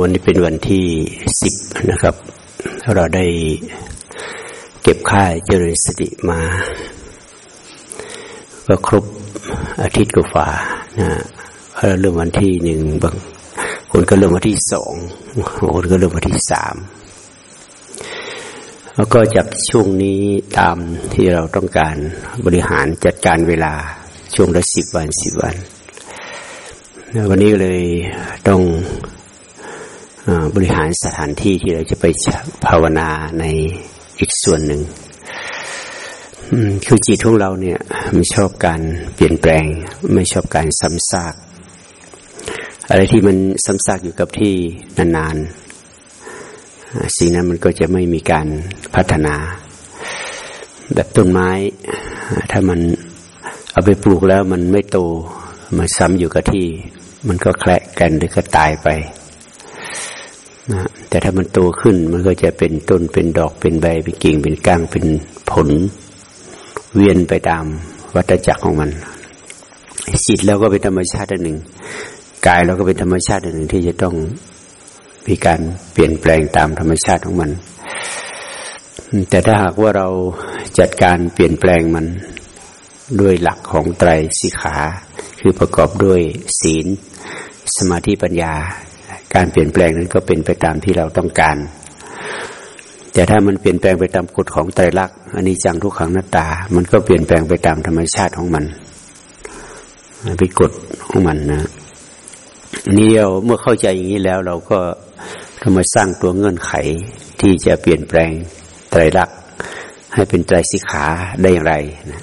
วันนี้เป็นวันที่สิบนะครับ เราได้เก็บค่ายเจริญสติมา ก็ครบอาทิตย์กว่านะเราเริ่มวันที่หนึ่งบางคนก็เริ่มวันที่สองคนก็เริ่มวันที่สามแล้วก็จากช่วงนี้ตามที่เราต้องการบริหารจัดการเวลาช่วงละสิบวันสิบวัน วันนี้เลยต้อง บริหารสถานที่ที่เราจะไปภาวนาในอีกส่วนหนึ่งคือจิตของเราเนี่ยไม่ชอบการเปลี่ยนแปลง ไม่ชอบการซ้ำซาก อะไรที่มันซ้ำซากอยู่กับที่นานๆสิ่งนั้นมันก็จะไม่มีการพัฒนา แบบต้นไม้ ถ้ามันเอาไปปลูกแล้วมันไม่โตมันซ้ำอยู่กับที่ มันก็แคละกันหรือก็ตายไป นะแต่ถ้ามันโตขึ้นมันก็จะเป็นต้นเป็นดอกเป็นใบเป็นกิ่งเป็นก้างเป็นผล เวียนไปตามวัฏจักรของมันจิตแล้วก็เป็นธรรมชาติอันหนึ่งกายเราก็เป็นธรรมชาติอันหนึ่งที่จะต้องมีการเปลี่ยนแปลงตามธรรมชาติของมัน แต่ถ้าหากว่าเราจัดการเปลี่ยนแปลงมันด้วยหลักของไตรสิขา คือประกอบด้วยศีล สมาธิปัญญา การเปลี่ยนแปลงนั้นก็เป็นไปตามที่เราต้องการ แต่ถ้ามันเปลี่ยนแปลงไปตามกฎของไตรลักษณ์อันนี้จังทุกขังหน้าตา มันก็เปลี่ยนแปลงไปตามธรรมชาติของมันเป็นกฎของมันนะนี่เราเมื่อเข้าใจอย่างนี้แล้วเราก็ทำมสร้างตัวเงื่อนไขที่จะเปลี่ยนแปลงไตรลักษณ์ให้เป็นไตรสิกขาได้อย่างไรนะ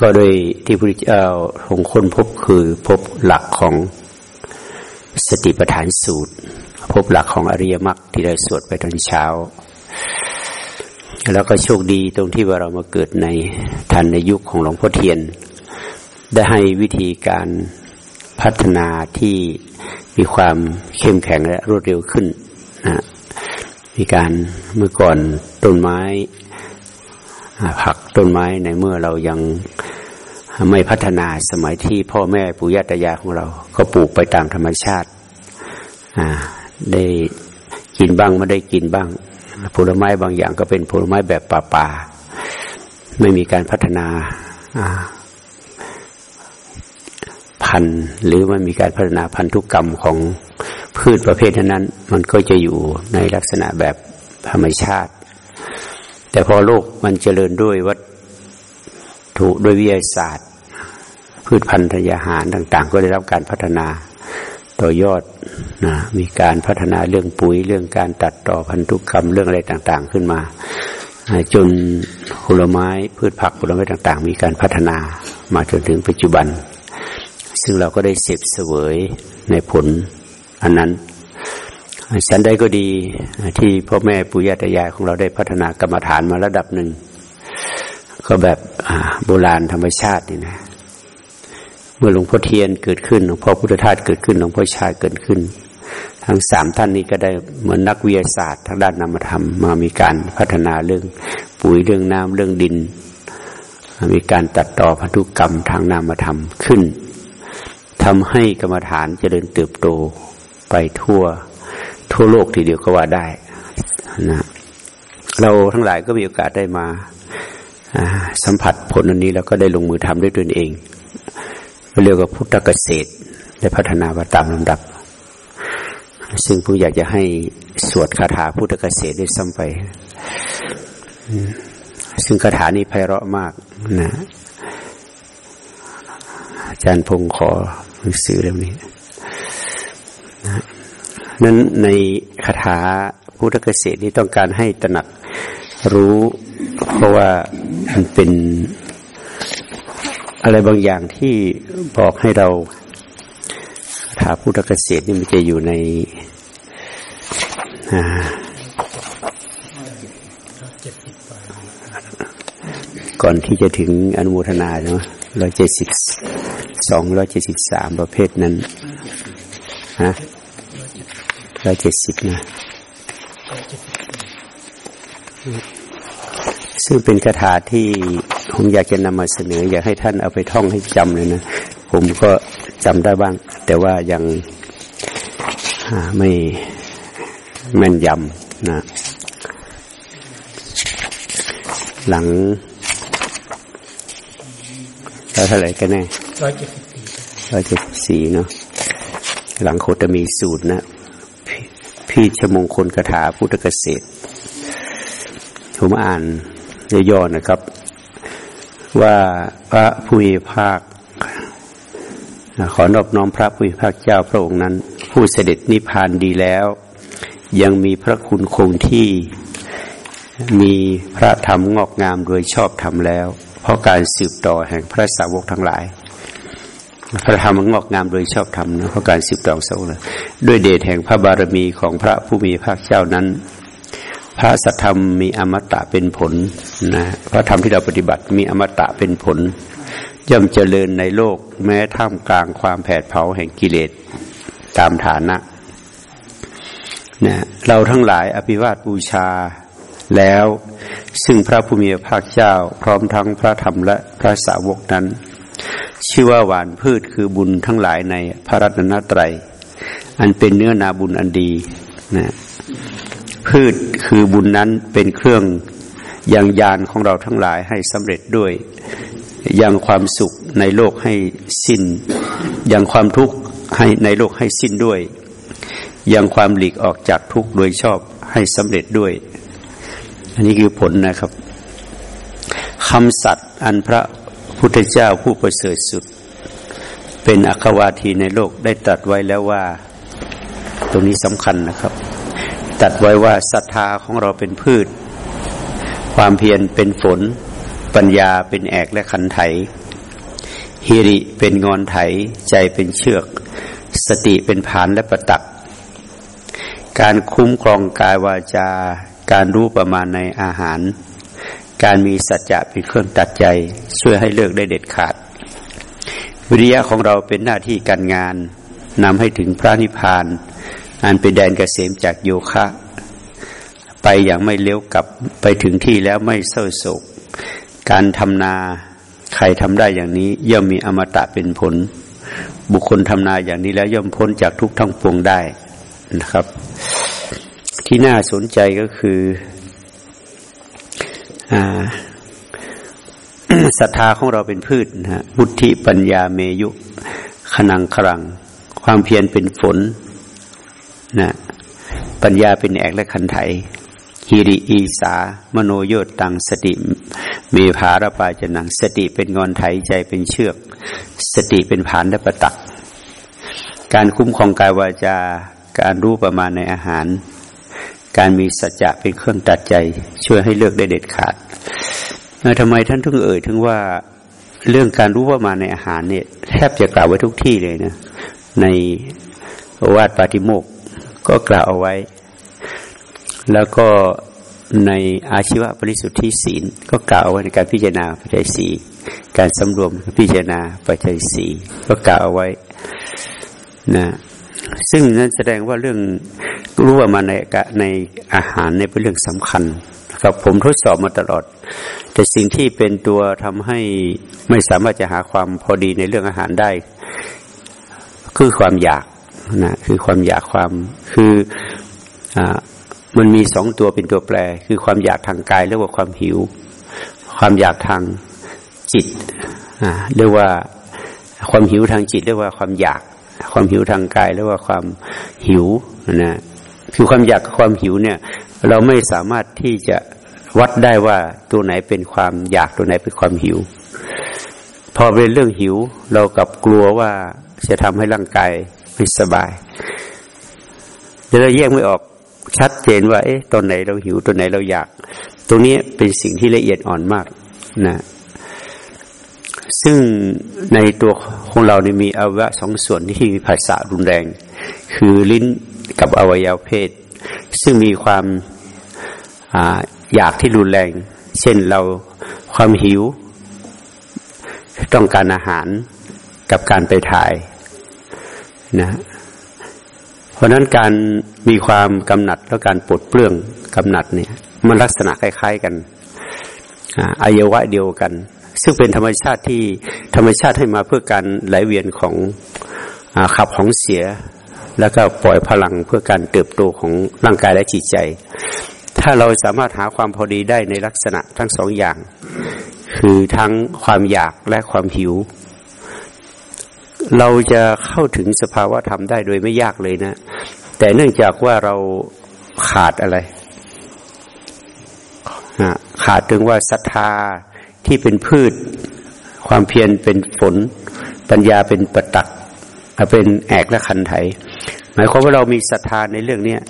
ก็โดยที่พระพุทธเจ้าทรงค้นพบคือพบหลักของ สติปัฏฐานสูตร พบหลักของอริยมรรคที่ได้สวดไปตอนเช้า แล้วก็โชคดีตรงที่ว่าเรามาเกิดในทันในยุคของหลวงพ่อเทียน ได้ให้วิธีการพัฒนาที่มีความเข้มแข็งและรวดเร็วขึ้นนะมีการเมื่อก่อนต้นไม้ผักต้นไม้ในเมื่อเรายัง ไม่พัฒนาสมัยที่พ่อแม่ปู่ย่าตายายของเรา ก็ปลูกไปตามธรรมชาติได้กินบ้างไม่ได้กินบ้างผลไม้บางอย่างก็เป็นผลไม้แบบป่าๆไม่มีการพัฒนาพันธุ์หรือไม่มีการพัฒนาพันธุกรรมของพืชประเภทนั้น มันก็จะอยู่ในลักษณะแบบธรรมชาติ แต่พอโลกมันเจริญด้วยวัต ถุด้วยวิทยาศาสตร์ พืชพันธุ์ยาหารต่าง ๆ ก็ได้รับการพัฒนาต่อยอดนะมีการพัฒนาเรื่องปุ๋ยเรื่องการตัดต่อพันธุกรรมเรื่องอะไรต่าง ๆ ขึ้นมาจนผลไม้พืชผักผลไม้ต่าง ๆ มีการพัฒนามาจนถึงปัจจุบัน ซึ่งเราก็ได้เสพเสวยในผลอันนั้นฉันได้ก็ดีที่พ่อแม่ปู่ย่าตายายของเราได้พัฒนากรรมฐานมาระดับหนึ่ง ก็แบบโบราณธรรมชาตินี่นะ เมื่อหลวงพ่อเทียนเกิดขึ้นหลวงพ่อพุทธทาสเกิดขึ้นหลวงพ่อชาเกิดขึ้น ทั้งสามท่านนี้ก็ได้เหมือนนักวิทยาศาสตร์ทางด้านนามธรรมมามีการพัฒนาเรื่องปุ๋ยเรื่องน้ำเรื่องดิน มีการตัดต่อพันธุกรรมทางนามธรรมขึ้นทำให้กรรมฐานเจริญเติบโตไปทั่วทั่วโลกทีเดียวก็ว่าได้นะเราทั้งหลายก็มีโอกาสได้มา สัมผัสผลอันนี้แล้วก็ได้ลงมือทำด้วยตนเองเรียกว่าพุทธเกษตรได้พัฒนามาตามลำดับ ซึ่งผมอยากจะให้สวดคาถาพุทธเกษตรได้ซ้ำไป ซึ่งคาถานี้ไพเราะมากนะอาจารย์พงศ์ขอหนังสือเล่มนี้นะนั้นในคาถาพุทธเกษตรนี้ต้องการให้ตระหนัก รู้ เพราะว่ามันเป็นอะไรบางอย่างที่บอกให้เราถาพุทธเกษตรนี่มันจะอยู่ในก่อนที่จะถึงอนุโมทนาเนาะร้อยเจ็ดสิบสองร้อยเจ็ดสิบสามประเภทนั้นฮะร้อยเจ็ดสิบนะ ซึ่งเป็นคาถาที่ผมอยากจะนำมาเสนอ อยากให้ท่านเอาไปท่องให้จำเลยนะ ผมก็จำได้บ้าง แต่ว่ายังไม่แม่นยำนะ หลังแล้วเท่าไหร่กันแน่ร้อยเจ็ดสิบสี่ร้อยเจ็ดสี่เนาะหลังโคตมีสูตรนะ พี่ชมงคลคาถาพุทธเกษตร ผมอ่านย่อๆนะครับ ว่าพระผู้มีภาค ขอนอบน้อมพระผู้มีภาคเจ้าพระองค์นั้น ผู้เสด็จนิพพานดีแล้ว ยังมีพระคุณคงที่มีพระธรรมงอกงามโดยชอบธรรมแล้ว เพราะการสืบต่อแห่งพระสาวกทั้งหลาย พระธรรมงอกงามโดยชอบธรรมนะเพราะการสืบต่อสาวกด้วยเดชแห่งพระบารมีของพระผู้มีพระเจ้านั้น พระสัทธรรมมีอมตะเป็นผลนะพระธรรมที่เราปฏิบัติมีอมตะเป็นผล ย่อมเจริญในโลกแม้ท่ามกลางความแผดเผาแห่งกิเลสตามฐานะนะเราทั้งหลายอภิวาทบูชาแล้วซึ่งพระผู้มีพระเจ้า พร้อมทั้งพระธรรมและพระสาวกนั้น ชื่อว่าหวานพืชคือบุญทั้งหลายในพระรัตนตรัย อันเป็นเนื้อนาบุญอันดีนะ พืชคือบุญนั้นเป็นเครื่องยังยานของเราทั้งหลายให้สำเร็จด้วย ยังความสุขในโลกให้สิ้น ยังความทุกข์ให้ในโลกให้สิ้นด้วย ยังความหลีกออกจากทุกข์โดยชอบให้สำเร็จด้วย อันนี้คือผลนะครับคำสัตย์อันพระพุทธเจ้าผู้ประเสริฐสุด เป็นอัควาทีในโลกได้ตัดไว้แล้วว่า ตรงนี้สำคัญนะครับ ตัดไว้ว่าศรัทธาของเราเป็นพืช ความเพียรเป็นฝน ปัญญาเป็นแอกและขันไถฮิริเป็นงอนไถ ใจเป็นเชือก สติเป็นผานและประตัก การคุ้มครองกายวาจา การรู้ประมาณในอาหาร การมีสัจจะเป็นเครื่องตัดใจ ช่วยให้เลิกได้เด็ดขาด วิริยะของเราเป็นหน้าที่การงานนำให้ถึงพระนิพพาน อันเป็นแดนเกษมจากโยคะ ไปอย่างไม่เลี้ยวกลับไปถึงที่แล้วไม่เศร้าโศก การทำนาใครทำได้อย่างนี้ ย่อมมีอมตะเป็นผล บุคคลทำนาอย่างนี้แล้วย่อมพ้นจากทุกทั้งปวงได้นะครับ ที่น่าสนใจก็คือศรัทธาของเราเป็นพืชนะฮะบุธิปัญญาเมยุขนังครัง ความเพียรเป็นฝน นะปัญญาเป็นแอกและคันไถฮิริอีสามโนโยตังสติ เมภารปาจนัง สติเป็นงอนไถใจเป็นเชือก สติเป็นผานและประตัก การคุ้มครองกายวาจา การรู้ประมาณในอาหาร การมีสัจจะเป็นเครื่องตัดใจ ช่วยให้เลือกได้เด็ดขาดทำไมท่านถึงเอ่ยถึงว่าเรื่องการรู้ประมาณในอาหารเนี่ยแทบจะกล่าวไว้ทุกที่เลยนะในวาดปาติโมก ก็กล่าวเอาไว้ แล้วก็ในอาชีวะบริสุทธิศีล ก็กล่าวเอาไว้ในการพิจารณาปัจจัยสีการสำรวมพิจารณาปัจจัยสีก็กล่าวเอาไว้นะซึ่งนั่นแสดงว่าเรื่องรู้ว่ามาในในอาหารในเป็นเรื่องสำคัญกับผมทดสอบมาตลอด แต่สิ่งที่เป็นตัวทำให้ไม่สามารถจะหาความพอดีในเรื่องอาหารได้ คือความอยาก นะคือความอยากความคืออ่ามันมีสองตัวเป็นตัวแปร คือความอยากทางกายเรียกว่าความหิว ความอยากทางจิตอ่าเรียกว่าความหิวทางจิตเรียกว่าความอยาก ความหิวทางกายเรียกว่าความหิวนะคือความอยากกับความหิวเนี่ย เราไม่สามารถที่จะวัดได้ว่าตัวไหนเป็นความอยากตัวไหนเป็นความหิว พอเป็นเรื่องหิว เรากับกลัวว่าจะทำให้ร่างกาย ไม่สบายเดี๋ยวเราแยกไม่ออกชัดเจนว่า เอ๊ะตอนไหนเราหิวตอนไหนเราอยาก ตรงนี้เป็นสิ่งที่ละเอียดอ่อนมากนะซึ่งในตัวของเราเนี่ยมีอวัยวะสองส่วนที่มีภาษารุนแรง คือลิ้นกับอวัยวะเพศ ซึ่งมีความออยากที่รุนแรง เช่นเราความหิว ต้องการอาหารกับการไปถ่าย นะเพราะนั้นการมีความกำหนัดและการปลดเปลื้องกำหนัดเนี่ยมันลักษณะคล้าย ๆกันอายยวะเดียวกัน ซึ่งเป็นธรรมชาติที่ธรรมชาติให้มาเพื่อการไหลเวียนของอขับของเสีย แล้วก็ปล่อยพลังเพื่อการเติบโตของร่างกายและจิตใจ ถ้าเราสามารถหาความพอดีได้ในลักษณะทั้งสองอย่าง คือทั้งความอยากและความหิว เราจะเข้าถึงสภาวะธรรมได้โดยไม่ยากเลยนะ แต่เนื่องจากว่าเราขาดอะไรขาดถึงว่าศรัทธาที่เป็นพืช ความเพียรเป็นฝน ปัญญาเป็นประตักเป็นแอกและคันไถหมายความว่าเรามีศรัทธาในเรื่องเนี้ย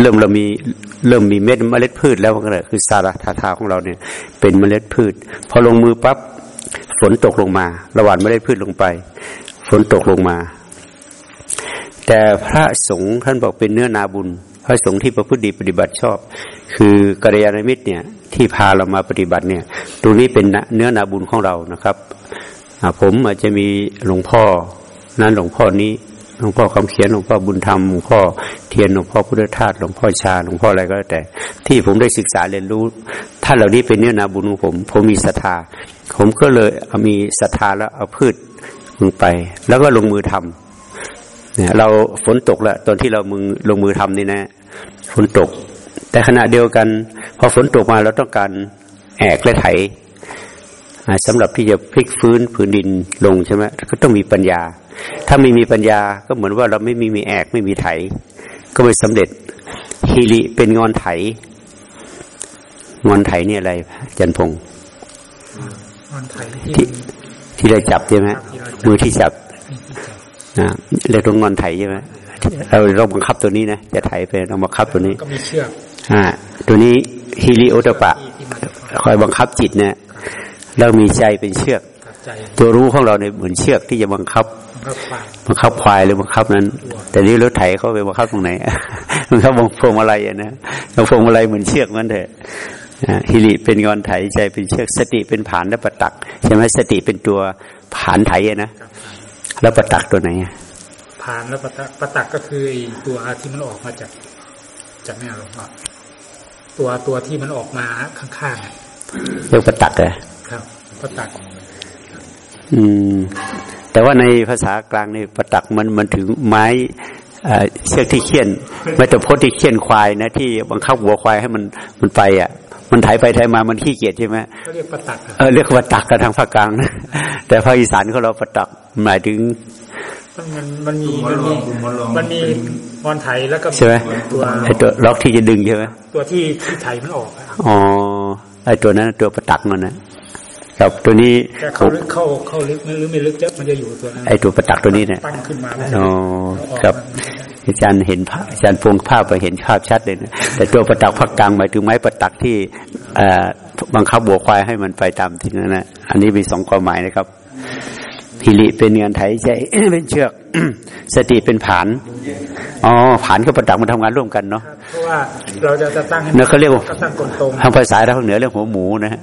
เริ่มเรามีเริ่มมีเม็ดเมล็ดพืชแล้วก็เลยคือสาราธาของเราเนี่ย เป็นเมล็ดพืช พอลงมือปั๊บฝนตกลงมา ระหว่างเมล็ดพืชลงไป ฝนตกลงมา แต่พระสงฆ์ท่านบอกเป็นเนื้อนาบุญ พระสงฆ์ที่ประพฤติดีปฏิบัติชอบ คือกัลยาณมิตรเนี่ยที่พาเรามาปฏิบัติเนี่ยตรงนี้เป็นเนื้อนาบุญของเรานะครับผมอาจจะมีหลวงพ่อนั้นหลวงพ่อนี้หลวงพ่อคำเขียนหลวงพ่อบุญธรรมหลวงพ่อเทียนหลวงพ่อพุทธทาสหลวงพ่อชาหลวงพ่ออะไรก็แล้วแต่ ที่ผมได้ศึกษาเรียนรู้ท่านเหล่านี้เป็นเนื้อนาบุญของผม ผมมีศรัทธา ผมก็เลยมีศรัทธาแล้วเอาพืช มึงไป แล้วก็ลงมือทำเนี่ยเราฝนตกแล้วตอนที่เรามึงลงมือทำนี่นะฝนตก แต่ขณะเดียวกัน พอฝนตกมาเราต้องการแอกและไถสำหรับที่จะพลิกฟื้นผืนดินลงใช่ไหมก็ต้องมีปัญญา ถ้าไม่มีปัญญาก็เหมือนว่าเราไม่มีมีแอกไม่มีไถ ก็ไม่สำเร็จฮีริเป็นงอนไถ งอนไถนี่อะไรจันพงศ์ที่ที่เราจับใช่ไหม มือที่จับนะเรียกตรงงอนไถใช่ไหมเราเราบังคับตัวนี้นะจะไถไปเราบังคับตัวนี้ก็มีเชือกอ่าตัวนี้ฮิริโอตปะ คอยบังคับจิตเนี่ยเรามีใจเป็นเชือก ตัวรู้ของเราเนี่ยเหมือนเชือกที่จะบังคับบังคับควายหรือบังคับนั้น แต่นี่รถไถเขาไปบังคับตรงไหนบังคับบังพวงมาลัยนะบังพวงมาลัยเหมือนเชือกมันเถอะ ฮิริเป็นงอนไถใจเป็นเชือกสติเป็นผานและประตักใช่ไหมสติเป็นตัวผานไถนะแล้วประตักตัวไหนผานแล้วประตักประตักก็คือตัวที่มันออกมาจากจากแม่หลวงพ่อตัวตัวที่มันออกมาข้างๆเรียกประตักเลยครับประตัก อืม แต่ว่าในภาษากลางในประตักมันมันถึงไม้เชือกที่เขี่ยนไม่แต่พดที่เขี่ยนควายนะที่บังคับหัวควายให้มันมันไปอะ มันถ่ายไปถ่ายมามันขี้เกียจใช่ไหมเรียกประตักเออเรียกประตักกันทางภาคกลางนะแต่ภาคอีสานเขาเราประตักหมายถึง มันมันมีมันมีมันมีมอนไถแล้วก็ใช่ไหมตัวไอตัวล็อกที่จะดึงใช่ไหมตัวที่ที่ไถมันออกอ๋อไอตัวนั้นตัวประตักมันนะครับตัวนี้เขาลึกเข้าเข้าลึกหรือไม่ลึกเยอะมันจะอยู่ตัวนั้นไอตัวประตักตัวนี้เนี่ยตั้งขึ้นมาอ๋อครับ อาจารย์เห็นภาพอาจารย์พงภาพไปเห็นภาพชัดเลยนะแต่ตัวประตักพักกลางหมายถึงไม้ประตักที่บังคับบัวควายให้มันไปตามที่นั้นนะอันนี้มีสองความหมายนะครับพิริเป็นเงินไถใจเป็นเชือกสติเป็นผานอ๋อผานกับประดักมันทำงานร่วมกันเนาะเพราะว่าเราจะจะตั้งเนื้อเขาเรียกว่าตั้งกลตรงทางภาษาทางเหนือเรียกหัวหมูนะฮะ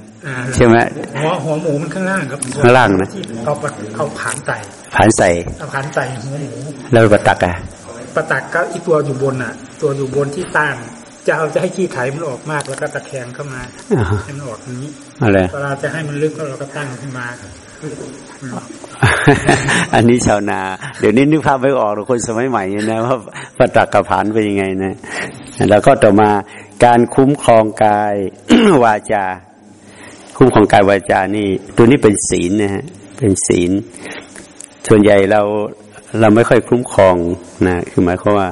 ใช่ไหมหัวหัวหมูมันข้างล่างครับข้างล่างนะเอาเอาผานใส่ผานใส่เอาผานใส่หัวหมูแล้วประตักอะ ประตักก็อีตัวอยู่บนอะ ตัวอยู่บนที่ตั้งจะเอาจะให้ขี้ไถมันออกมากแล้วก็ตะแคงเข้ามาให้มันออกนี้อะไรเวลาจะให้มันลึกเราก็ตั้งขึ้นมาอันนี้ชาวนา เดี๋ยวนี้นึกภาพไม่ออกหรอกคนสมัยใหม่นะว่าปตักกระผานเป็นยังไงนะ แล้วก็ต่อมาการคุ้มครองกายวาจา คุ้มครองกายวาจานี่ ตัวนี้เป็นศีลนะฮะเป็นศีล ส่วนใหญ่เรา เราไม่ค่อยคุ้มครองนะคือหมายความว่า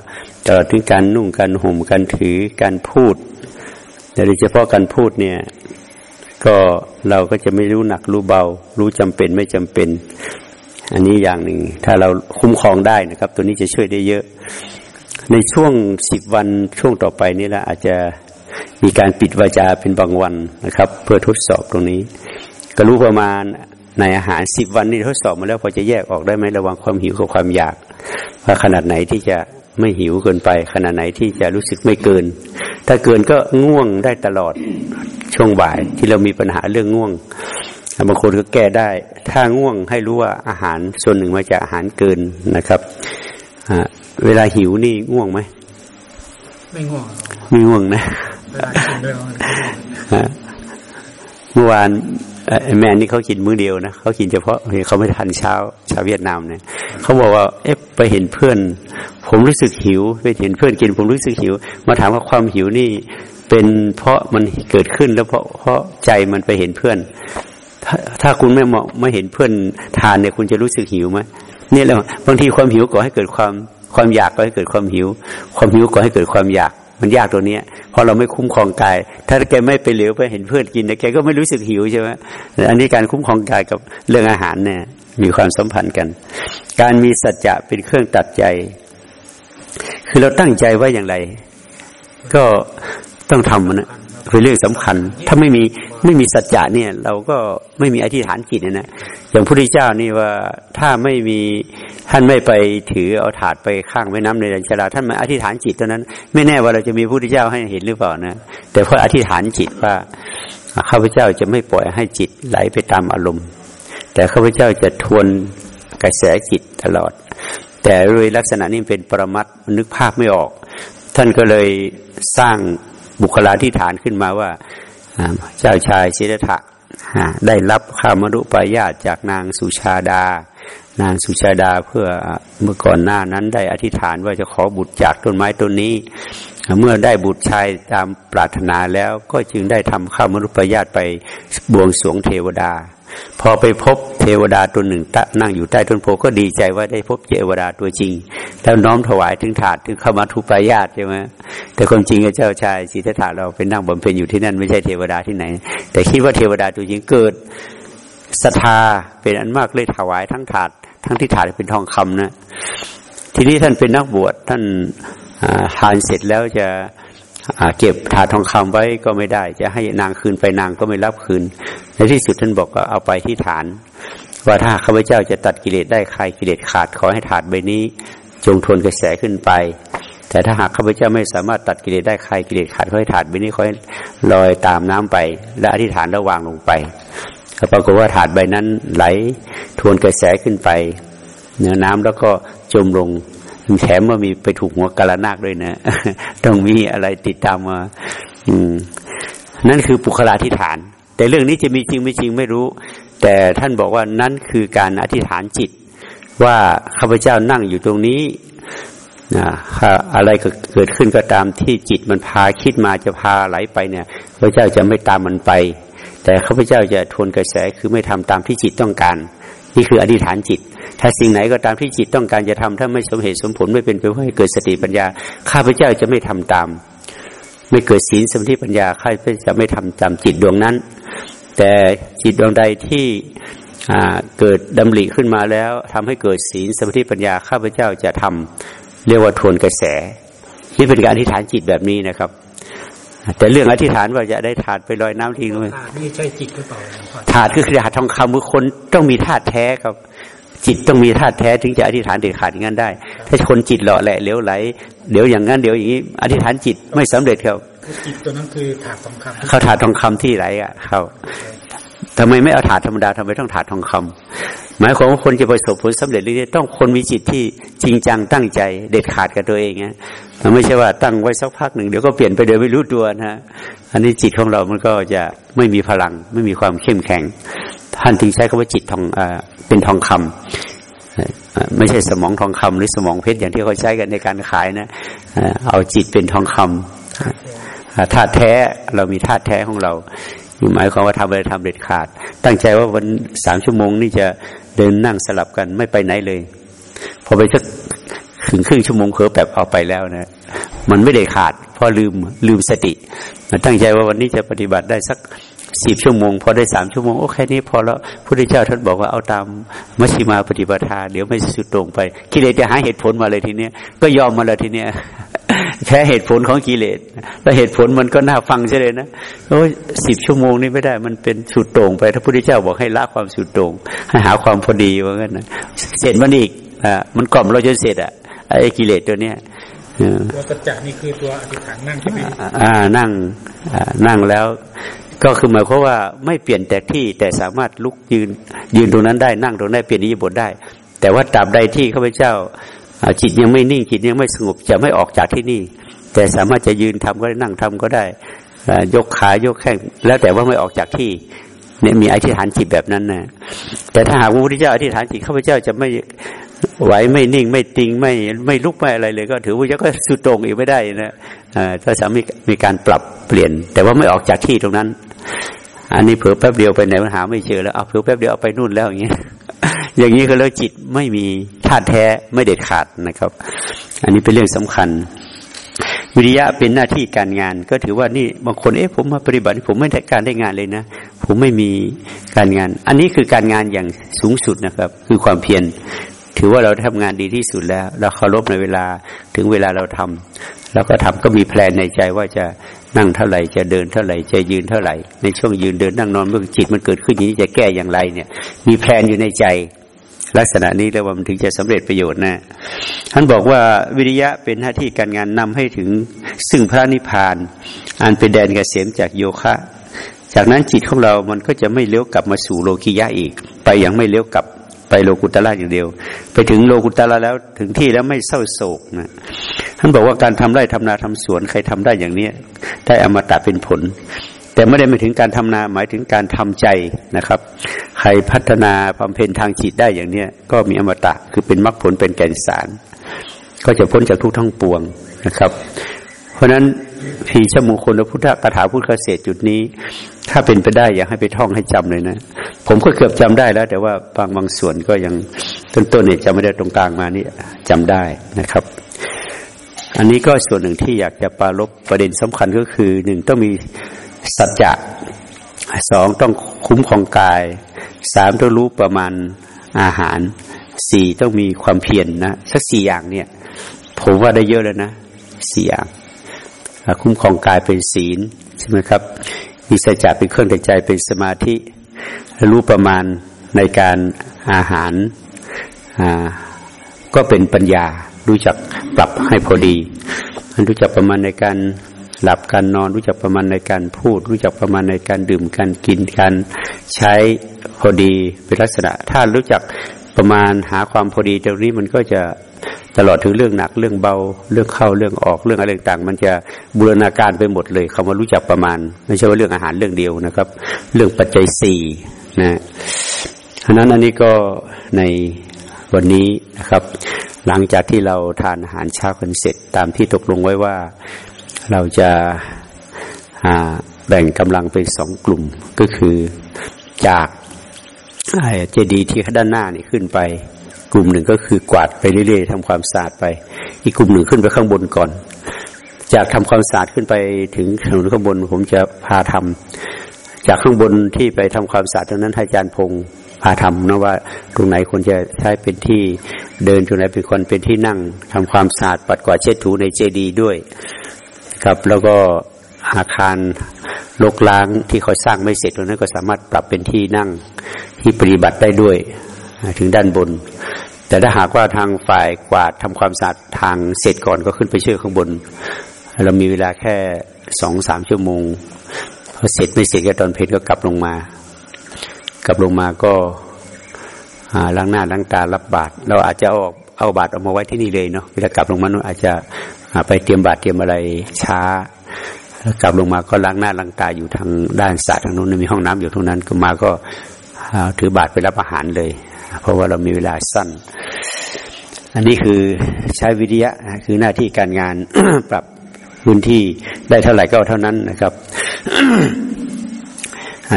ตลอดถึงการนุ่งการห่มการถือการพูดโดยเฉพาะการพูดเนี่ย ก็เราก็จะไม่รู้หนักรู้เบา รู้จำเป็นไม่จำเป็น อันนี้อย่างหนึ่ง ถ้าเราคุ้มครองได้นะครับ ตัวนี้จะช่วยได้เยอะ ในช่วงสิบวันช่วงต่อไปนี่แหละอาจจะมีการปิดวาจาเป็นบางวันนะครับ เพื่อทดสอบตรงนี้ ก็รู้ประมาณ ในอาหารสิบวันนี้ทดสอบมาแล้วพอจะแยกออกได้ไหมระวังความหิวกับความอยากว่าขนาดไหนที่จะไม่หิวเกินไป ขนาดไหนที่จะรู้สึกไม่เกิน ถ้าเกินก็ง่วงได้ตลอดช่วงบ่ายที่เรามีปัญหาเรื่องง่วงบางคนก็แก้ได้ ถ้าง่วงให้รู้ว่าอาหารส่วนหนึ่งมาจากอาหารเกินนะครับเวลาหิวนี่ง่วงไหมไม่ง่วงไม่ง่วงนะเมื่อวาน แม่นี่เขากินมื้อเดียวนะเขากินเฉพาะเขาไม่ทานเช้าชาวเวียดนามเนี่ยเขาบอกว่าเอ๊ะไปเห็นเพื่อน ผมรู้สึกหิวไปเห็นเพื่อนกิน ผมรู้สึกหิว มาถามว่าความหิวนี่เป็นเพราะมันเกิดขึ้นแล้วเพราะเพราะใจมันไปเห็นเพื่อน ถ้าถ้าคุณไม่เหมาะไม่เห็นเพื่อนทานเนี่ยคุณจะรู้สึกหิวไหมนี่แหละบางทีความหิวก่อให้เกิดความความอยากก็ให้เกิดความหิว ความหิวก่อให้เกิดความอยาก มันยากตัวเนี้ยพอเราไม่คุ้มครองกาย ถ้าแกไม่ไปเหลวไปเห็นเพื่อนกินแกก็ไม่รู้สึกหิวใช่ไหมอันนี้การคุ้มครองกายกับเรื่องอาหารเนี่ยมีความสัมพันธ์กัน การมีสัจจะเป็นเครื่องตัดใจ คือเราตั้งใจว่าอย่างไร ก็ต้องทำมันนะ เป็นเรื่องสำคัญ ถ้าไม่มีไม่มีสัจจะเนี่ย เราก็ไม่มีอธิษฐานจิตนะอย่างพระพุทธเจ้านี่ว่าถ้าไม่มีท่านไม่ไปถือเอาถาดไปข้างแม่น้ำในดันชราท่านมาอธิษฐานจิตตอนนั้น ไม่แน่ว่าเราจะมีพระพุทธเจ้าให้เห็นหรือเปล่านะ แต่เพออธิษฐานจิตว่าข้าพเจ้าจะไม่ปล่อยให้จิตไหลไปตามอารมณ์ แต่ข้าพเจ้าจะทวนกระแสจิตตลอด แต่โดยลักษณะนี้เป็นปรมัตนึกภาพไม่ออก ท่านก็เลยสร้าง บุคลาธิฐานขึ้นมาว่าเจ้าชายศิรธะได้รับข้ามรุปายาตจากนางสุชาดา นางสุชาดาเพื่อเมื่อก่อนหน้านั้นได้อธิษฐานว่าจะขอบุตรจากต้นไม้ต้นนี้ เมื่อได้บุตรชายตามปรารถนาแล้วก็จึงได้ทำข้ามรุปายาตไปบวงสวงเทวดา พอไปพบเทวดาตัวหนึ่งนั่งอยู่ใต้ต้นโพก็ดีใจว่าได้พบเทวดาตัวจริง แล้วน้อมถวายถึงถาดถึงข้ามาทุปายาตใช่ไหม แต่ความจริงเจ้าชายสิทธัตถะเราเป็นนั่งบำเพ็ญอยู่ที่นั่นไม่ใช่เทวดาที่ไหน แต่คิดว่าเทวดาตัวจริงเกิดศรัทธาเป็นอันมากเลยถวายทั้งถาด ทั้งที่ถาดเป็นทองคำนะ ทีนี้ท่านเป็นนักบวชท่านทานเสร็จแล้วจะเก็บถาดทองคำไว้ก็ไม่ได้ จะให้นางคืนไปนางก็ไม่รับคืน ในที่สุดท่านบอกก็เอาไปที่ฐาน ว่าถ้าข้าพเจ้าจะตัดกิเลสได้ใครกิเลสขาดขอให้ถาดใบนี้ จงทวนกระแสขึ้นไป แต่ถ้าหากข้าพเจ้าไม่สามารถตัดกิเลสได้ใครกิเลสขาดขอให้ถาดใบนี้ขอให้ลอยตามน้ำไป และอธิษฐานระวางลงไปปรากฏว่าถาดใบนั้นไหลทวนกระแสขึ้นไปเนื้อน้ำแล้วก็จมลงแถมว่ามีไปถูกหัวกาลนาคด้วยนะ ต้องมีอะไรติดตามมาอืมนั่นคือปุคลาธิฐาน แต่เรื่องนี้จะมีจริงไม่จริงไม่รู้ แต่ท่านบอกว่านั่นคือการอธิษฐานจิต ว่าข้าพเจ้านั่งอยู่ตรงนี้ นะอะไรเกิดขึ้นก็ตามที่จิตมันพาคิดมาจะพาไหลไปเนี่ยพระเจ้าจะไม่ตามมันไป แต่ข้าพเจ้าจะทวนกระแสคือไม่ทำตามที่จิตต้องการ นี่คืออธิษฐานจิต ถ้าสิ่งไหนก็ตามที่จิตต้องการจะทำถ้าไม่สมเหตุสมผลไม่เป็นไปเพื่อให้เกิดสติปัญญา ข้าพเจ้าจะไม่ทำตาม ไม่เกิดศีลสมาธิปัญญาข้าพเจ้าจะไม่ทำตามจิตดวงนั้น แต่จิตดวงใดที่เกิดดำริขึ้นมาแล้วทำให้เกิดศีลสมาธิปัญญาข้าพเจ้าจะทำ เรียกว่าทวนกระแส นี่เป็นการอธิษฐานจิตแบบนี้นะครับ แต่เรื่องอธิษฐานว่าจะได้ถาดไปลอยน้ำทิ้งเลยนี่ใช่จิตหรือเปล่าถาดคือถาดทองคำมือคนต้องมีธาตุแท้ครับจิตต้องมีธาตุแท้ถึงจะอธิษฐานเด็ดขาดอย่างนั้นได้ ถ้าคนจิตหล่อแหละเลี้ยวไหล เดี๋ยวอย่างนั้นเดี๋ยวอย่างนี้ อธิษฐานจิตไม่สำเร็จครับจิตตัวนั้นคือถาดทองคำเขาถาดทองคำที่ไหลอะเขาทำไมไม่เอาถาดธรรมดาทำไมต้องถาดทองคำ หมายความว่าคนจะประสบผลสำเร็จเรื่อยๆต้องคนมีจิตที่จริงจังตั้งใจ เด็ดขาดกับตัวเองนะไม่ใช่ว่าตั้งไว้สักพักหนึ่งเดี๋ยวก็เปลี่ยนไปเดี๋ยวไม่รู้ตัวนะ อันนี้จิตของเรามันก็จะไม่มีพลัง ไม่มีความเข้มแข็ง ท่านถึงใช้คำว่าจิตทองอเป็นทองคำไม่ใช่สมองทองคำหรือสมองเพชรอย่างที่เขาใช้กันในการขายนะเอาจิตเป็นทองคำธาตุแท้เรามีธาตุแท้ของเรา หมายความว่าทำอะไรทำเด็ดขาด ตั้งใจว่าวันสามชั่วโมงนี่จะเดินนั่งสลับกันไม่ไปไหนเลย พอไปสักถึงครึ่งชั่วโมงเผลอแบบเอาไปแล้วนะมันไม่ได้ขาดเพราะลืมลืมสติ ตั้งใจว่าวันนี้จะปฏิบัติได้สักสิบชั่วโมง พอได้สามชั่วโมงโอ้แค่นี้พอแล้วพระเจ้าท่านบอกว่าเอาตามมัชฌิมาปฏิปทาเดี๋ยวไม่สุดตรงไปกิเลสจะหาเหตุผลมาเลยทีเนี้ยก็ยอมมาเลยทีเนี้ย แพ้เหตุผลของกิเลสแล้วเหตุผลมันก็น่าฟังใช่เลยนะโอ้สิบชั่วโมงนี่ไม่ได้มันเป็นสุดโต่งไปถ้าพระพุทธเจ้าบอกให้ละความสุดโต่งให้หาความพอดีว่างั้นนะเสร็จมันอีกอ่ามันกล่อมเราจนเสร็จอะไอ้กิเลสตัวเนี้ยตัวสัจจะนี่คือตัวอธิษฐานนั่งใช่ไหมอ่านั่งอ่านั่งแล้วก็คือหมายความว่าไม่เปลี่ยนแต่ที่แต่สามารถลุกยืนยืนตรงนั้นได้นั่งตรงนั้นเปลี่ยนอิริยาบถได้ แต่ว่าตราบใดที่ข้าพเจ้า จิตยังไม่นิ่งจิตยังไม่สงบจะไม่ออกจากที่นี่ แต่สามารถจะยืนทำก็ได้นั่งทำก็ได้ยกขายกแข้งแล้วแต่ว่าไม่ออกจากที่เนี่ยมีอธิษฐานจิตแบบนั้นนะแต่ถ้าหากพระพุทธเจ้าอธิษฐานจิตข้าพเจ้าจะไม่ไหวไม่นิ่งไม่ติงไม่ไม่ลุกไม่อะไรเลย ก็ถือว่าก็สุดตรงอีกไม่ได้นะถ้าสามีมีการปรับเปลี่ยน แต่ว่าไม่ออกจากที่ตรงนั้น อันนี้เผื่อแป๊บเดียวไปไหนหาไม่เจอแล้วเอาเผื่อแป๊บเดียวเอาไปนู่นแล้วอย่างเงี้ย อย่างนี้ก็แล้วจิตไม่มีธาตุแท้ไม่เด็ดขาดนะครับ อันนี้เป็นเรื่องสำคัญ วิริยะเป็นหน้าที่การงาน ก็ถือว่านี่บางคนเอ๊ะผมมาปฏิบัติ ผมไม่ได้การได้งานเลยนะ ผมไม่มีการงาน อันนี้คือการงานอย่างสูงสุดนะครับ คือความเพียร ถือว่าเราทำงานดีที่สุดแล้ว เราเคารพในเวลาถึงเวลาเราทำแล้วก็ทำก็มีแพลนในใจว่าจะนั่งเท่าไหร่จะเดินเท่าไหร่จะยืนเท่าไหร่ ในช่วงยืนเดินนั่งนอนเมื่อจิตมันเกิดขึ้นอย่างนี้จะแก้อย่างไรเนี่ย มีแพลนอยู่ในใจ ลักษณะนี้แล้วว่ามันถึงจะสำเร็จประโยชน์นะท่านบอกว่าวิริยะเป็นหน้าที่การงานนำให้ถึงซึ่งพระนิพพาน อันเป็นแดนเกษมจากโยคะ จากนั้นจิตของเรามันก็จะไม่เลี้ยวกลับมาสู่โลกิยะอีก ไปอยังไม่เลี้ยวกลับ ไปโลกุตละอย่างเดียว ไปถึงโลกุตละแล้วถึงที่แล้วไม่เศร้าโศกนะท่านบอกว่าการทำไร่ทำนาทำสวนใครทำได้อย่างเนี้ยได้อมตะเป็นผล แต่ไม่ได้หมายถึงการทำนาหมายถึงการทำใจนะครับ ใครพัฒนาความเพนทางจิตได้อย่างเนี้ยก็มีอมตะคือเป็นมรรคผลเป็นแก่นสาร ก็จะพ้นจากทุกทั้งปวงนะครับ เพราะฉะนั้นพีชมงคลและพุทธคาถาพุทธเกษตรจุดนี้ ถ้าเป็นไปได้อยากให้ไปท่องให้จำเลยนะ ผมก็เกือบจำได้แล้ว แต่ว่าบางบางส่วนก็ยังต้นต้นเนี่ยจำไม่ได้ตรงกลางมานี่จำได้นะครับ อันนี้ก็ส่วนหนึ่งที่อยากจะปารบประเด็นสำคัญก็คือหนึ่งต้องมีสัจจะสองต้องคุ้มของกายสามต้องรู้ประมาณอาหารสี่ต้องมีความเพียรนนะสักสี่อย่างเนี่ย ผมว่าได้เยอะแล้วนะสี่อย่าง คุ้มครองกายเป็นศีลใช่ไหมครับมีสัจจะเป็นเครื่องแต่ใจเป็นสมาธิ รู้ประมาณในการอาหารก็เป็นปัญญา รู้จักปรับให้พอดี รู้จักประมาณในการหลับการนอน รู้จักประมาณในการพูด รู้จักประมาณในการดื่มการกินการใช้พอดีเป็นลักษณะ ถ้ารู้จักประมาณหาความพอดีตรงนี้มันก็จะตลอดถึงเรื่องหนักเรื่องเบาเรื่องเข้าเรื่องออกเรื่องอะไรต่างมันจะบูรณาการไปหมดเลยคำว่ารู้จักประมาณ ไม่ใช่ว่าเรื่องอาหารเรื่องเดียวนะครับ เรื่องปัจจัยสี่ นะฉะนั้นอันนี้ก็ในวันนี้นะครับ หลังจากที่เราทานอาหารเช้ากันเสร็จตามที่ตกลงไว้ว่าเราจะแบ่งกำลังเป็นสองกลุ่มก็คือจากเจดีย์ที่ด้านหน้านี่ขึ้นไป กลุ่มหนึ่งก็คือกวาดไปเรื่อยๆทำความสะอาดไป อีกกลุ่มหนึ่งขึ้นไปข้างบนก่อน จากทำความสะอาดขึ้นไปถึงถนนข้างบนผมจะพาทำ จากข้างบนที่ไปทำความสะอาดตรงนั้นอาจารย์พงศ์พาทำนะว่า ตรงไหนควรจะใช้เป็นที่เดินตรงไหนเป็นคนเป็นที่นั่งทำความสะอาดปัดกวาดเช็ดถูในเจดีย์ด้วย ครับแล้วก็อาคารลกล้างที่เขาสร้างไม่เสร็จตรงนั้นก็สามารถปรับเป็นที่นั่งที่ปฏิบัติได้ด้วยถึงด้านบน แต่ถ้าหากว่าทางฝ่ายกวาดทำความสะอาดทางเสร็จก่อนก็ขึ้นไปเชื่อข้างบน เรามีเวลาแค่สองสามชั่วโมง อเสร็จไม่เสร็จก็ตอนเพลก็กลับลงมา กลับลงมาก็ล้างหน้าล้างตารับบาตรเราอาจจะเอาเอาบาตรออกมาไว้ที่นี่เลยเนาะเวลากลับลงมาเราอาจจะไปเตรียมบาตรเตรียมอะไรช้าแล้วกลับลงมาก็ล้างหน้าล้างตาอยู่ทางด้านศาสตร์ทางนู้นมีห้องน้ำอยู่ตรงนั้นก็มาก็ถือบาตรไปรับอาหารเลย เพราะว่าเรามีเวลาสั้น อันนี้คือใช้วิทยะคือหน้าที่การงานปรับ พื้นที่ได้เท่าไหร่ก็เท่านั้นนะครับ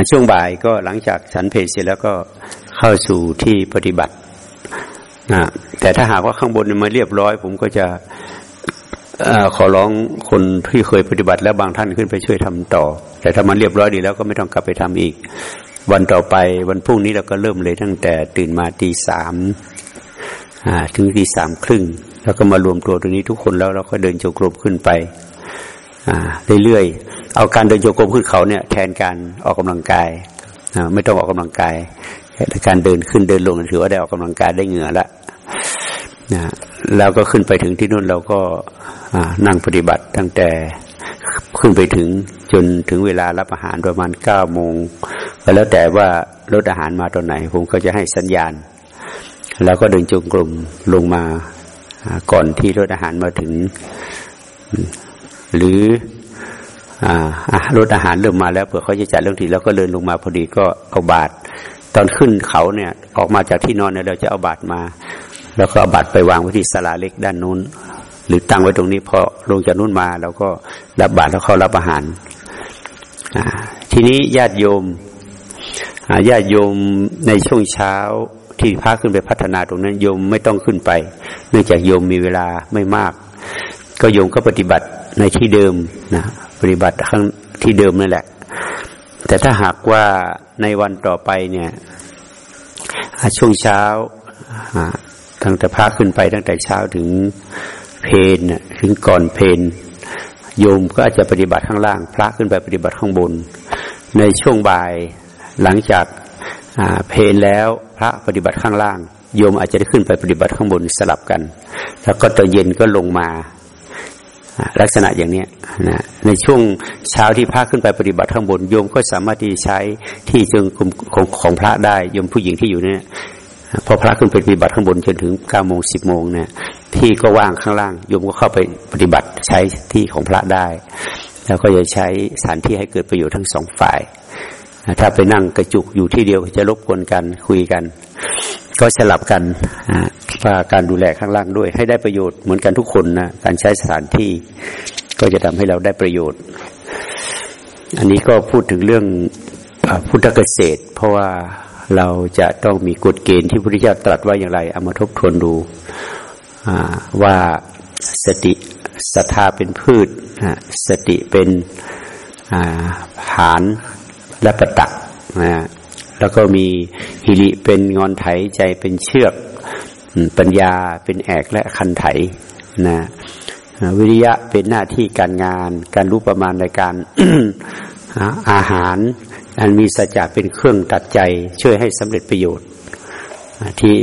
ช่วงบ่ายก็หลังจากฉันเพลเสร็จแล้วก็เข้าสู่ที่ปฏิบัตินะแต่ถ้าหากว่าข้างบนมาเรียบร้อย ผมก็จะอขอร้องคนที่เคยปฏิบัติ แล้วบางท่านขึ้นไปช่วยทำต่อ แต่ถ้ามันเรียบร้อยดีแล้วก็ไม่ต้องกลับไปทำอีก วันต่อไปวันพรุ่งนี้เราก็เริ่มเลยตั้งแต่ตื่นมาตีสามถึงตีสามครึ่งแล้วก็มารวมตัวตรงนี้ทุกคนแล้วเราก็เดินโจกรมขึ้นไป เรื่อยๆเอาการเดินโจกมขึ้นเขาเนี่ย แทนการออกกำลังกายไม่ต้องออกกำลังกายแต่การเดินขึ้นเดินลงถือว่าได้ออกกำลังกายได้เหงื่อละนะแล้วก็ขึ้นไปถึงที่นู่นเราก็นั่งปฏิบัติตั้งแต่ขึ้นไปถึงจนถึงเวลารับอาหารประมาณเก้าโมงแล้วแต่ว่ารถอาหารมาตอนไหน ผมก็จะให้สัญญาณ แล้วก็เดินจงกรมลงมาก่อนที่รถอาหารมาถึง หรือรถอาหารเริ่มมาแล้วเผื่อเขาจะจัดเรื่องทีแล้วก็เดินลงมาพอดีก็เอาบาตรตอนขึ้นเขาเนี่ยออกมาจากที่นอนเนี่ยเราจะเอาบาตรมา แล้วก็เอาบาตรไปวางไว้ที่ศาลาเล็กด้านนู้น หรือตั้งไว้ตรงนี้พอลงจากนู้นมาเราก็รับบาตรแล้วเขารับอาหารทีนี้ญาติโยมญาติโยมในช่วงเช้าที่พาขึ้นไปพัฒนาตรงนั้นโยมไม่ต้องขึ้นไป เนื่องจากโยมมีเวลาไม่มาก ก็โยมก็ปฏิบัติ ในที่เดิมนะปฏิบัติข้างที่เดิมนั่นแหละ แต่ถ้าหากว่าในวันต่อไปเนี่ยช่วงเช้าตั้งแต่พาขึ้นไปตั้งแต่เช้าถึงเพนถึงก่อนเพนโยมก็อาจจะปฏิบัติข้างล่าง พระขึ้นไปปฏิบัติข้างบน ในช่วงบ่ายหลังจากเพลแล้วพระปฏิบัติข้างล่าง โยมอาจจะได้ขึ้นไปปฏิบัติข้างบนสลับกัน แล้วก็ตอนเย็นก็ลงมา ลักษณะอย่างนี้นะในช่วงเช้าที่พระขึ้นไปปฏิบัติข้างบนโยมก็สามารถที่ใช้ที่จึงของของพระได้โยมผู้หญิงที่อยู่เนี่ยพอพระขึ้นไปปฏิบัติข้างบนจนถึงเก้าโมงสิบโมงเนี่ยที่ก็ว่างข้างล่างโยมก็เข้าไปปฏิบัติใช้ที่ของพระได้ แล้วก็จะใช้สถานที่ให้เกิดประโยชน์ทั้งสองฝ่าย ถ้าไปนั่งกระจุกอยู่ที่เดียวจะรบกวนกันคุยกัน ก็สลับกันว่าการดูแลข้างล่างด้วย ให้ได้ประโยชน์เหมือนกันทุกคนนะการใช้สถานที่ก็จะทำให้เราได้ประโยชน์ อันนี้ก็พูดถึงเรื่องพุทธเกษตร เพราะว่าเราจะต้องมีกฎเกณฑ์ที่พระพุทธเจ้าตรัสว่าอย่างไรเอามาทบทวนดูว่าสติศรัทธาเป็นพืช สติเป็นฐาน และประตักนะแล้วก็มีหิริเป็นงอนไถใจเป็นเชือก ปัญญาเป็นแอกและคันไถนะวิริยะเป็นหน้าที่การงาน การรู้ประมาณในการอาหาร อันมีสัจจะเป็นเครื่องตัดใจ ช่วยให้สำเร็จประโยชน์ ที่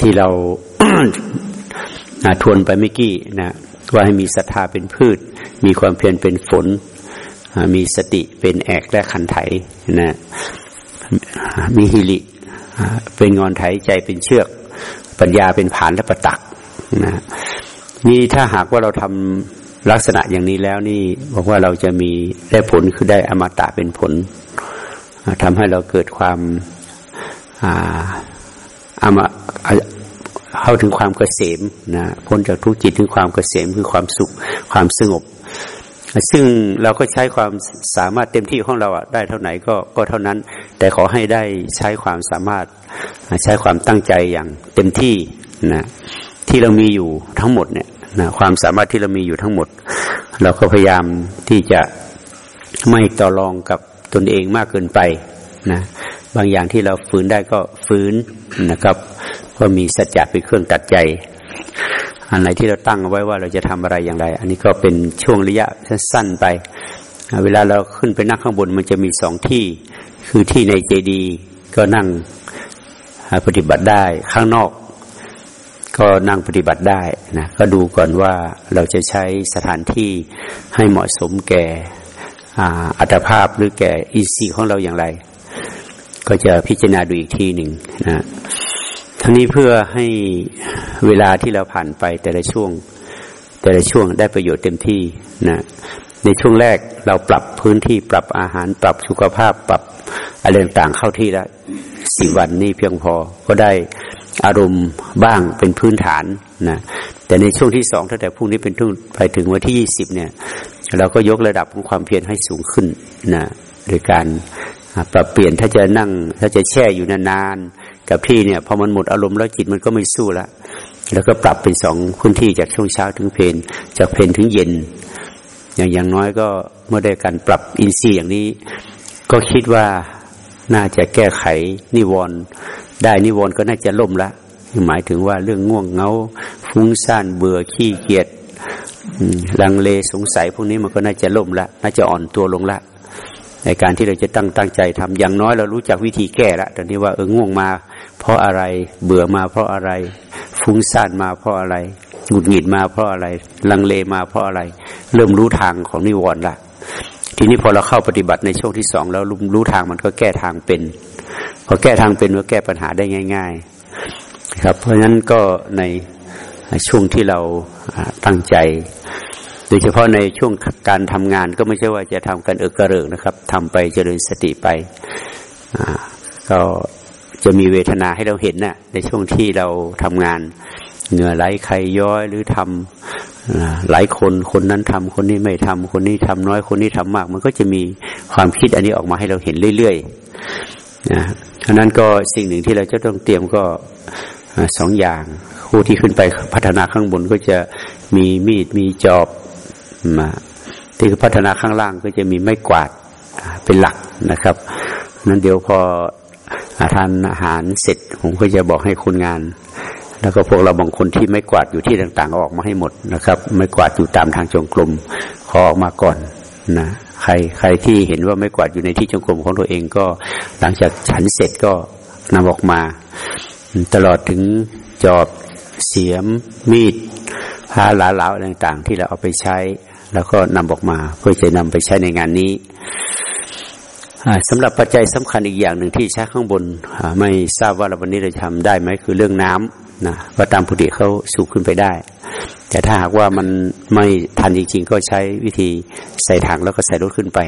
ที่เราทวนไปเมื่อกี้นะว่าให้มีศรัทธาเป็นพืช มีความเพียรเป็นฝน มีสติเป็นแอกและขันไถนะมีฮิริเป็นงอนไถใจเป็นเชือก ปัญญาเป็นผานและประตักนะนี่ถ้าหากว่าเราทำลักษณะอย่างนี้แล้วนี่บอกว่าเราจะมีได้ผลคือได้อมตะเป็นผลทำให้เราเกิดความอามาเข้าถึงความเกษมนะพ้นจากทุกจิตถึงความเกษมคือความสุขความสงบ ซึ่งเราก็ใช้ความสามารถเต็มที่ของเราอะได้เท่าไหนก็ก็เท่านั้น แต่ขอให้ได้ใช้ความสามารถใช้ความตั้งใจอย่างเต็มที่นะที่เรามีอยู่ทั้งหมดเนี่ยนะความสามารถที่เรามีอยู่ทั้งหมด เราก็พยายามที่จะไม่ต่อรองกับตนเองมากเกินไปนะบางอย่างที่เราฝืนได้ก็ฝืนนะครับ ก็มีสัจจะเป็นเครื่องตัดใจ อันไหนที่เราตั้งเอาไว้ว่าเราจะทำอะไรอย่างไร อันนี้ก็เป็นช่วงระยะสั้นไป เวลาเราขึ้นไปนั่งข้างบนมันจะมีสองที่ คือที่ในเจดีก็นั่งปฏิบัติได้ข้างนอก ก็นั่งปฏิบัติได้นะก็ดูก่อนว่าเราจะใช้สถานที่ให้เหมาะสมแก่อัตภาพหรือแก่อินทรีย์ของเราอย่างไร ก็จะพิจารณาดูอีกทีหนึ่งนะ ทั้งนี้เพื่อให้เวลาที่เราผ่านไปแต่ละช่วง แต่ละช่วงได้ประโยชน์เต็มที่นะในช่วงแรกเราปรับพื้นที่ปรับอาหาร ปรับสุขภาพ ปรับอะไรต่างเข้าที่ละสี่วันนี้เพียงพอก็ได้อารมณ์บ้างเป็นพื้นฐานนะแต่ในช่วงที่สองตั้งแต่พรุ่งนี้เป็นทุ่งไปถึงวันที่ยี่สิบเนี่ย เราก็ยกระดับของความเพียรให้สูงขึ้นนะโดยการปรับเปลี่ยนถ้าจะนั่ง ถ้าจะแช่อยู่นานๆ กับที่เนี่ยพอมันหมดอารมณ์แล้วจิตมันก็ไม่สู้ละแล้วก็ปรับเป็นสองพื้นที่จากช่วงเช้าถึงเพลนจากเพลนถึงเย็น อย่างอย่างน้อยก็เมื่อได้การปรับอินทรีย์อย่างนี้ ก็คิดว่าน่าจะแก้ไขนิวรณ์ได้นิวรณ์ก็น่าจะล่มละ หมายถึงว่าเรื่องง่วงเงาฟุ้งซ่านเบื่อขี้เกียจลังเลสงสัยพวกนี้มันก็น่าจะล่มละ น่าจะอ่อนตัวลงละ ในการที่เราจะตั้งตั้งใจทำอย่างน้อยเรารู้จักวิธีแก้ละตอนนี้ว่าเออง่วงมา เพราะอะไรเบื่อมาเพราะอะไร ฟุ้งซ่านมาเพราะอะไรหงุดหงิดมาเพราะอะไร ลังเลมาเพราะอะไร เริ่มรู้ทางของนิวรณ์ละทีนี้พอเราเข้าปฏิบัติในช่วงที่สองแล้วรู้ทางมันก็แก้ทางเป็น พอแก้ทางเป็นก็แก้ปัญหาได้ง่าย ๆ ครับ เพราะฉะนั้นก็ในช่วงที่เราตั้งใจ ดยเฉพาะในช่วงการทำงานก็ไม่ใช่ว่าจะทำกันเออกระเริกนะครับทำไปเจริญสติไปก็จะมีเวทนาให้เราเห็นนะ่ะ ในช่วงที่เราทำงานเหงื่อไหลใครย้อยหรือทำหลายคนคนนั้นทำคนนี้ไม่ทำคนนี้ทำน้อยคนนี้ทำมาก มันก็จะมีความคิดอันนี้ออกมาให้เราเห็นเรื่อยๆนะฉะนั้นก็สิ่งหนึ่งที่เราจะต้องเตรียมก็สองอย่างผู้ที่ขึ้นไปพัฒนาข้างบนก็จะมีมีดมีจอบ มาที่พัฒนาข้างล่างก็จะมีไม้กวาดเป็นหลักนะครับนั้นเดี๋ยวพอทานอาหารเสร็จ ผมก็จะบอกให้คนงาน แล้วก็พวกเราบางคนที่ไม่กวาดอยู่ที่ต่างๆออกมาให้หมดนะครับ ไม่กวาดอยู่ตามทางจงกรมขอออกมาก่อนนะใครใครที่เห็นว่าไม่กวาดอยู่ในที่จงกรมของตัวเองก็หลังจากฉันเสร็จก็นำออกมา ตลอดถึงจอบเสียมมีดผ้าหลาเหลาต่างๆ ที่เราเอาไปใช้ แล้วก็นำออกมา เพื่อจะนำไปใช้ในงานนี้สำหรับปัจจัยสำคัญอีกอย่างหนึ่งที่ใช้ข้างบน ไม่ทราบว่าวันนี้เราทำได้ไหมคือเรื่องน้ำนะว่าตามพุทธิเขาสูบขึ้นไปได้ แต่ถ้าหากว่ามันไม่ทันจริงๆ ก็ใช้วิธีใส่ถังแล้วก็ใส่รถขึ้นไป